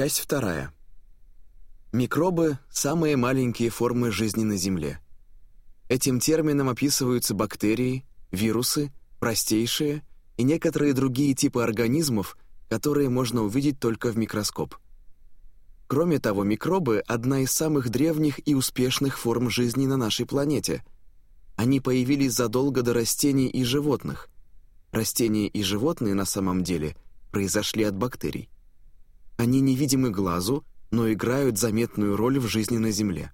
Часть вторая. Микробы – самые маленькие формы жизни на Земле. Этим термином описываются бактерии, вирусы, простейшие и некоторые другие типы организмов, которые можно увидеть только в микроскоп. Кроме того, микробы – одна из самых древних и успешных форм жизни на нашей планете. Они появились задолго до растений и животных. Растения и животные на самом деле произошли от бактерий. Они невидимы глазу, но играют заметную роль в жизни на Земле.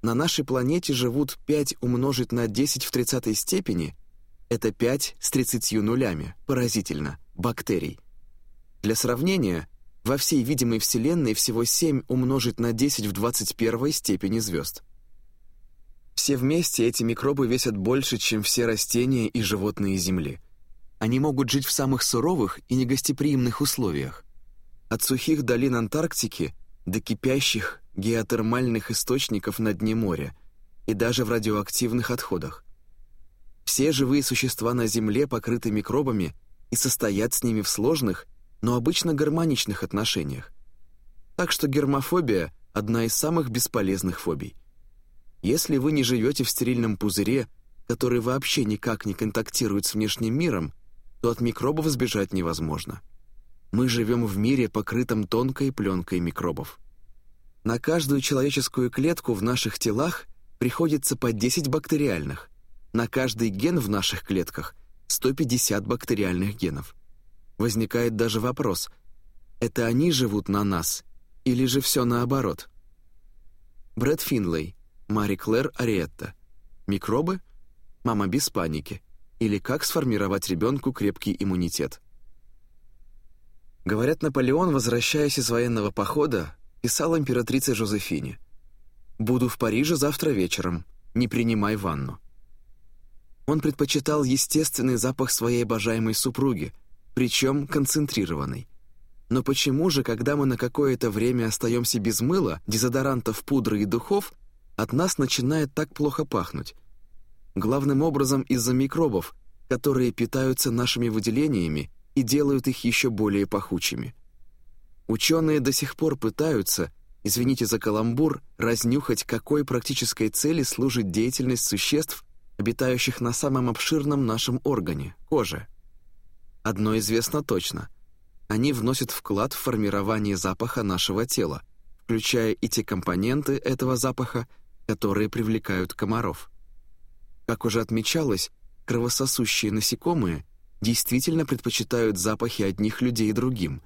На нашей планете живут 5 умножить на 10 в 30 степени – это 5 с 30 нулями, поразительно, бактерий. Для сравнения, во всей видимой Вселенной всего 7 умножить на 10 в 21 степени звезд. Все вместе эти микробы весят больше, чем все растения и животные Земли. Они могут жить в самых суровых и негостеприимных условиях. От сухих долин Антарктики до кипящих геотермальных источников на дне моря и даже в радиоактивных отходах. Все живые существа на Земле покрыты микробами и состоят с ними в сложных, но обычно гармоничных отношениях. Так что гермофобия – одна из самых бесполезных фобий. Если вы не живете в стерильном пузыре, который вообще никак не контактирует с внешним миром, то от микробов сбежать невозможно. Мы живем в мире, покрытом тонкой пленкой микробов. На каждую человеческую клетку в наших телах приходится по 10 бактериальных. На каждый ген в наших клетках 150 бактериальных генов. Возникает даже вопрос, это они живут на нас или же все наоборот? Брэд Финлей, Мари Клэр Ариетта. Микробы? Мама без паники. Или как сформировать ребенку крепкий иммунитет? Говорят, Наполеон, возвращаясь из военного похода, писал императрице Жозефине «Буду в Париже завтра вечером, не принимай ванну». Он предпочитал естественный запах своей обожаемой супруги, причем концентрированный. Но почему же, когда мы на какое-то время остаемся без мыла, дезодорантов, пудры и духов, от нас начинает так плохо пахнуть? Главным образом из-за микробов, которые питаются нашими выделениями и делают их еще более пахучими. Ученые до сих пор пытаются, извините за каламбур, разнюхать, какой практической цели служит деятельность существ, обитающих на самом обширном нашем органе – коже. Одно известно точно – они вносят вклад в формирование запаха нашего тела, включая и те компоненты этого запаха, которые привлекают комаров. Как уже отмечалось, кровососущие насекомые действительно предпочитают запахи одних людей другим,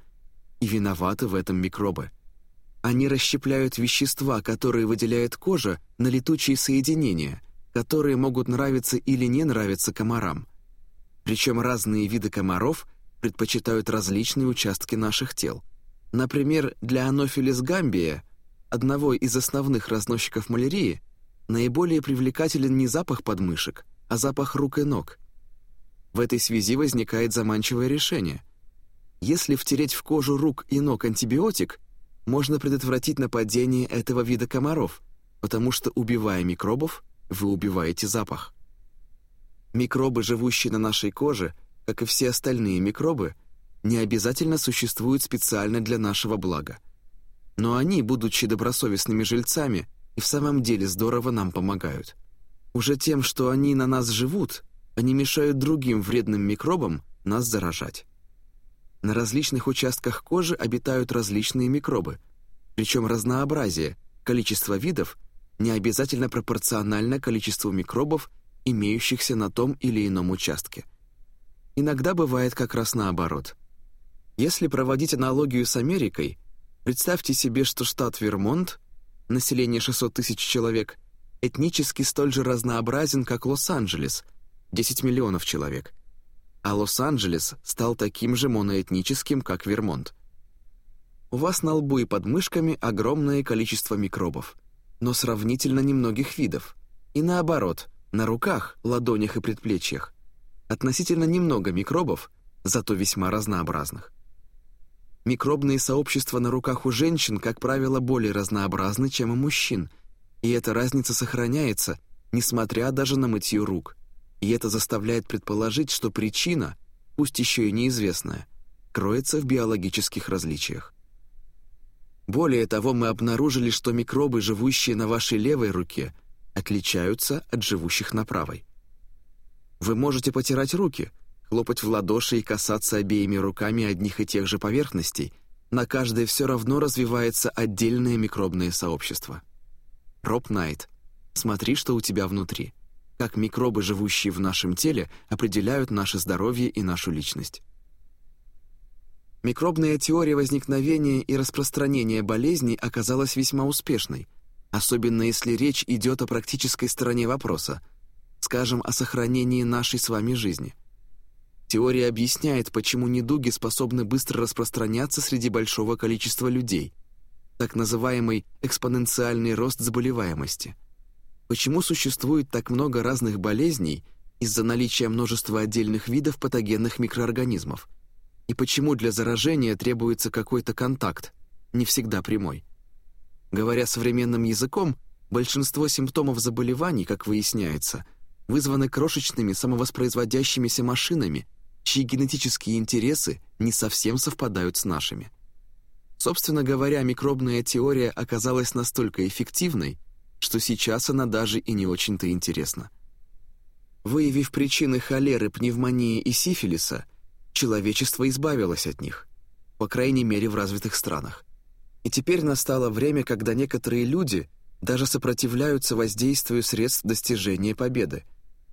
и виноваты в этом микробы. Они расщепляют вещества, которые выделяет кожа, на летучие соединения, которые могут нравиться или не нравиться комарам. Причем разные виды комаров предпочитают различные участки наших тел. Например, для анофилис гамбия, одного из основных разносчиков малярии, наиболее привлекателен не запах подмышек, а запах рук и ног – в этой связи возникает заманчивое решение. Если втереть в кожу рук и ног антибиотик, можно предотвратить нападение этого вида комаров, потому что, убивая микробов, вы убиваете запах. Микробы, живущие на нашей коже, как и все остальные микробы, не обязательно существуют специально для нашего блага. Но они, будучи добросовестными жильцами, и в самом деле здорово нам помогают. Уже тем, что они на нас живут, они мешают другим вредным микробам нас заражать. На различных участках кожи обитают различные микробы, причем разнообразие, количество видов не обязательно пропорционально количеству микробов, имеющихся на том или ином участке. Иногда бывает как раз наоборот. Если проводить аналогию с Америкой, представьте себе, что штат Вермонт, население 600 тысяч человек, этнически столь же разнообразен, как Лос-Анджелес – 10 миллионов человек, а Лос-Анджелес стал таким же моноэтническим, как Вермонт. У вас на лбу и под мышками огромное количество микробов, но сравнительно немногих видов. И наоборот, на руках, ладонях и предплечьях относительно немного микробов, зато весьма разнообразных. Микробные сообщества на руках у женщин, как правило, более разнообразны, чем у мужчин, и эта разница сохраняется, несмотря даже на мытье рук – и это заставляет предположить, что причина, пусть еще и неизвестная, кроется в биологических различиях. Более того, мы обнаружили, что микробы, живущие на вашей левой руке, отличаются от живущих на правой. Вы можете потирать руки, хлопать в ладоши и касаться обеими руками одних и тех же поверхностей. На каждой все равно развивается отдельное микробное сообщество. Роб Найт. Смотри, что у тебя внутри. Как микробы, живущие в нашем теле, определяют наше здоровье и нашу личность. Микробная теория возникновения и распространения болезней оказалась весьма успешной, особенно если речь идет о практической стороне вопроса, скажем, о сохранении нашей с вами жизни. Теория объясняет, почему недуги способны быстро распространяться среди большого количества людей, так называемый экспоненциальный рост заболеваемости. Почему существует так много разных болезней из-за наличия множества отдельных видов патогенных микроорганизмов – и почему для заражения требуется какой-то контакт, не всегда прямой. Говоря современным языком, большинство симптомов заболеваний, как выясняется, вызваны крошечными самовоспроизводящимися машинами, чьи генетические интересы не совсем совпадают с нашими. Собственно говоря, микробная теория оказалась настолько эффективной, что сейчас она даже и не очень-то интересна. Выявив причины холеры, пневмонии и сифилиса, человечество избавилось от них, по крайней мере в развитых странах. И теперь настало время, когда некоторые люди даже сопротивляются воздействию средств достижения победы,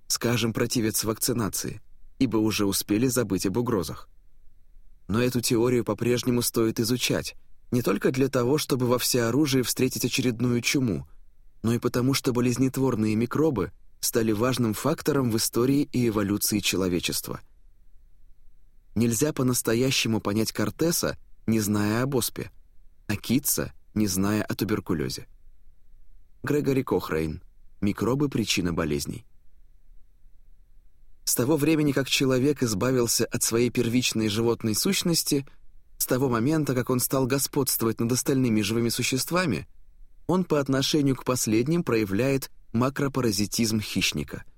скажем, противятся вакцинации, ибо уже успели забыть об угрозах. Но эту теорию по-прежнему стоит изучать, не только для того, чтобы во всеоружии встретить очередную чуму, но и потому, что болезнетворные микробы стали важным фактором в истории и эволюции человечества – Нельзя по-настоящему понять Кортеса, не зная об оспе, а Китса, не зная о туберкулезе. Грегори Кохрейн. Микробы – причина болезней. С того времени, как человек избавился от своей первичной животной сущности, с того момента, как он стал господствовать над остальными живыми существами, он по отношению к последним проявляет макропаразитизм хищника –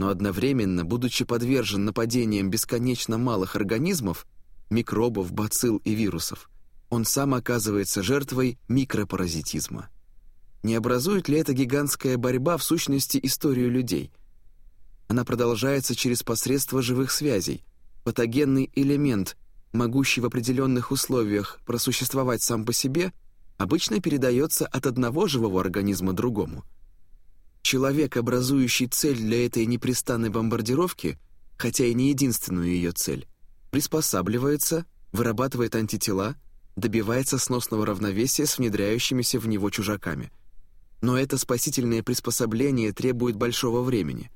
но одновременно, будучи подвержен нападениям бесконечно малых организмов, микробов, бацилл и вирусов, он сам оказывается жертвой микропаразитизма. Не образует ли эта гигантская борьба в сущности историю людей? Она продолжается через посредство живых связей, патогенный элемент, могущий в определенных условиях просуществовать сам по себе, обычно передается от одного живого организма другому – Человек, образующий цель для этой непрестанной бомбардировки, хотя и не единственную ее цель, приспосабливается, вырабатывает антитела, добивается сносного равновесия с внедряющимися в него чужаками. Но это спасительное приспособление требует большого времени.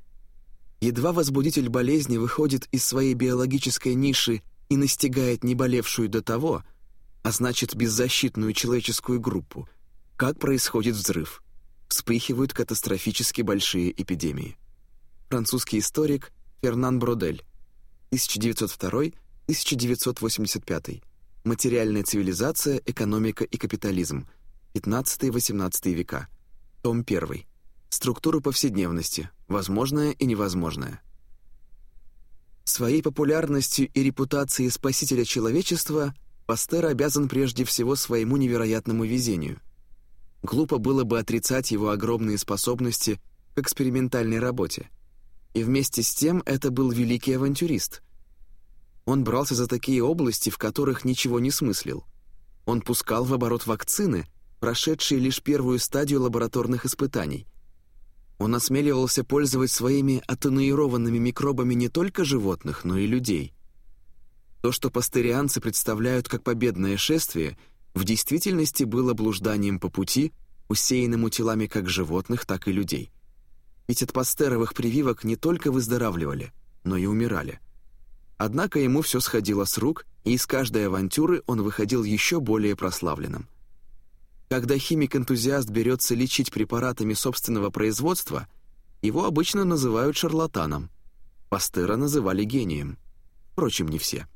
Едва возбудитель болезни выходит из своей биологической ниши и настигает неболевшую до того, а значит беззащитную человеческую группу, как происходит взрыв – вспыхивают катастрофически большие эпидемии. Французский историк Фернан Бродель, 1902-1985. Материальная цивилизация, экономика и капитализм. 15-18 века. Том 1. Структура повседневности. Возможное и невозможное. Своей популярностью и репутацией спасителя человечества Пастер обязан прежде всего своему невероятному везению – Глупо было бы отрицать его огромные способности к экспериментальной работе. И вместе с тем это был великий авантюрист. Он брался за такие области, в которых ничего не смыслил. Он пускал в оборот вакцины, прошедшие лишь первую стадию лабораторных испытаний. Он осмеливался пользовать своими атенуированными микробами не только животных, но и людей. То, что пастерианцы представляют как победное шествие — в действительности было блужданием по пути, усеянному телами как животных, так и людей. Ведь от пастеровых прививок не только выздоравливали, но и умирали. Однако ему все сходило с рук, и из каждой авантюры он выходил еще более прославленным. Когда химик-энтузиаст берется лечить препаратами собственного производства, его обычно называют шарлатаном. Пастера называли гением. Впрочем, не все.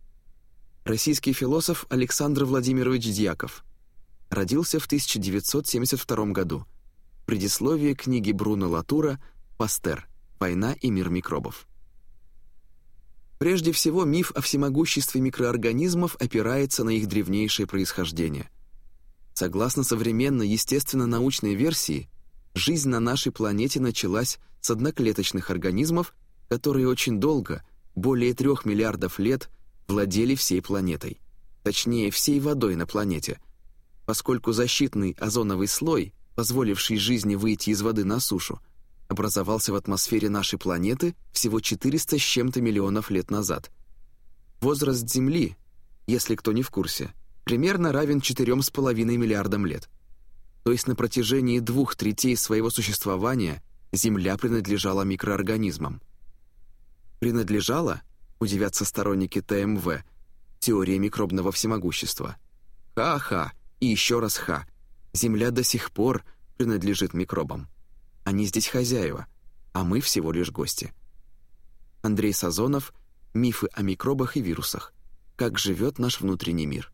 Российский философ Александр Владимирович Дьяков. Родился в 1972 году. Предисловие книги Бруно Латура «Пастер. Война и мир микробов». Прежде всего, миф о всемогуществе микроорганизмов опирается на их древнейшее происхождение. Согласно современной естественно-научной версии, жизнь на нашей планете началась с одноклеточных организмов, которые очень долго, более трех миллиардов лет, владели всей планетой. Точнее, всей водой на планете. Поскольку защитный озоновый слой, позволивший жизни выйти из воды на сушу, образовался в атмосфере нашей планеты всего 400 с чем-то миллионов лет назад. Возраст Земли, если кто не в курсе, примерно равен 4,5 миллиардам лет. То есть на протяжении двух третей своего существования Земля принадлежала микроорганизмам. Принадлежала, удивятся сторонники ТМВ, теории микробного всемогущества. Ха-ха, и еще раз ха. Земля до сих пор принадлежит микробам. Они здесь хозяева, а мы всего лишь гости. Андрей Сазонов «Мифы о микробах и вирусах. Как живет наш внутренний мир».